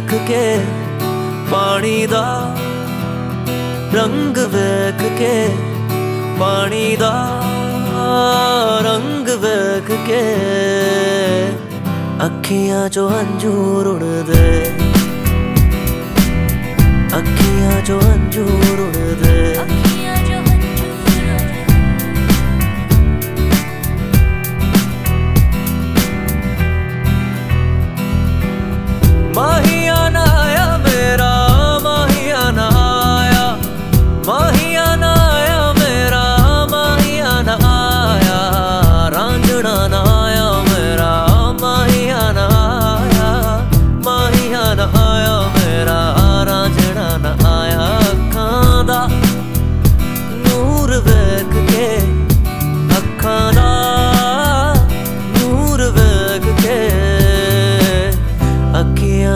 ਵੇਖ ਕੇ, ਪਾਣੀ ਦਾ ਰੰਗ ਵੇਖ ਕੇ, ਪਾਣੀ ਦਾ ਰੰਗ ਵੇਖ ਕੇ, ਅੱਖੀਆਂ ਚੋਂ ਹੰਝੂਰ ਉੜਦੇ ਅੱਖੀਆਂ ਚੋਂ ਹੰਝੂਰ ਉੜਦੇ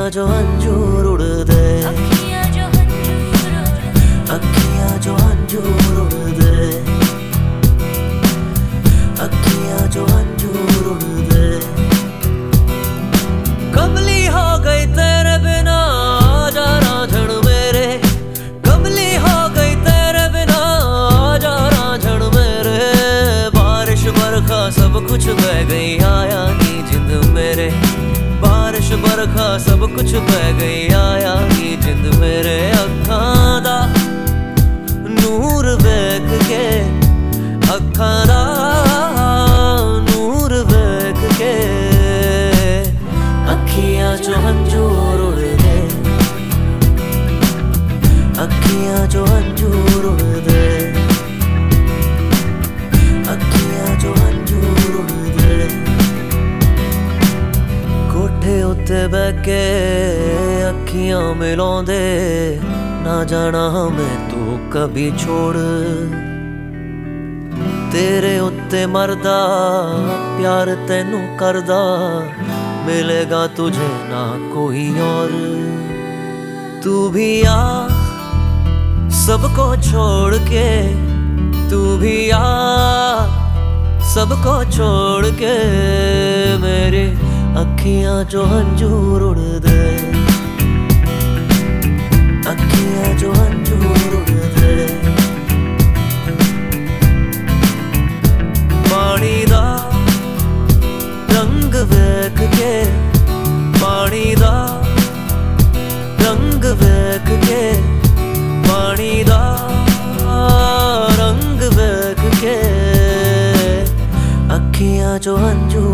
젖어 안주 ਬਰਖਾ ਸਭ ਕੁਝ ਪੈ ਗਈ ਆਇਆ ਨੀ ਜਿੰਦ ਮੇਰੇ ਅੱਖਾਂ ਦਾ ਨੂਰ ਵੇਖ ਕੇ, ਅੱਖਾਂ ਦਾ ਨੂਰ ਵੇਖ ਕੇ। ਅੱਖੀਆਂ ਚੋਂ ਹੰਝੂਰ ਉੜਦੇ ਅੱਖੀਆਂ ਚੋਂ ਹੰਝੂਰ ਬਹਿ ਕੇ ਅੱਖੀਆਂ ਮਿਲਾਉਂਦੇ, ਨਾ ਜਾਣਾ ਮੈਂ ਤੂੰ ਕਭੀ ਛੋੜ। ਤੇਰੇ ਉੱਤੇ ਮਰਦਾ, ਪਿਆਰ ਤੈਨੂੰ ਕਰਦਾ, ਮਿਲੇਗਾ ਤੁਝੇ ਨਾ ਕੋਈ ਹੋਰ ਤੂੰ ਵੀ ਆ ਸਭ ਕੋ ਛੋੜ ਕੇ, ਤੂੰ ਵੀ ਆ ਸਭ ਕੋ ਛੋੜ ਕੇ ਮੇਰੇ ਅੱਖੀਆਂ ਚੋਂ ਹੰਝੂ ਰੁੜਦੇ। ਅੱਖੀਆਂ ਚੋਂ ਹੰਝੂ ਰੁੜਦੇ। ਪਾਣੀ ਦਾ ਰੰਗ ਵੇਖ ਕੇ, ਪਾਣੀ ਦਾ ਰੰਗ ਵੇਖ ਕੇ, ਪਾਣੀ ਦਾ ਰੰਗ ਵੇਖ ਕੇ, ਅੱਖੀਆਂ ਚੋਂ ਹੰਝੂ